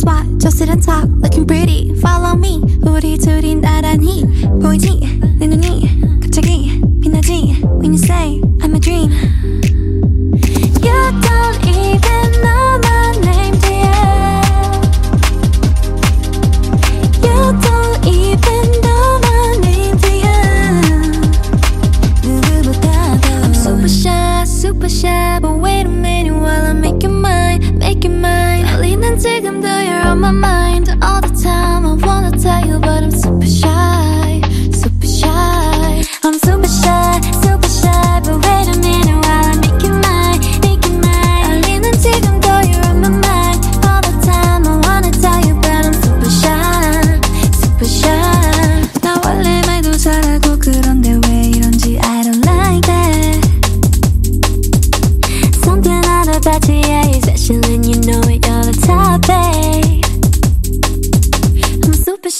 spot, just sit and talk, looking pretty. Follow me, 우리 둘이 나란히 보이지 내 눈이 갑자기 knee, when you say.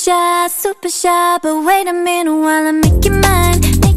shy, super shy, but wait a minute while I make you mine.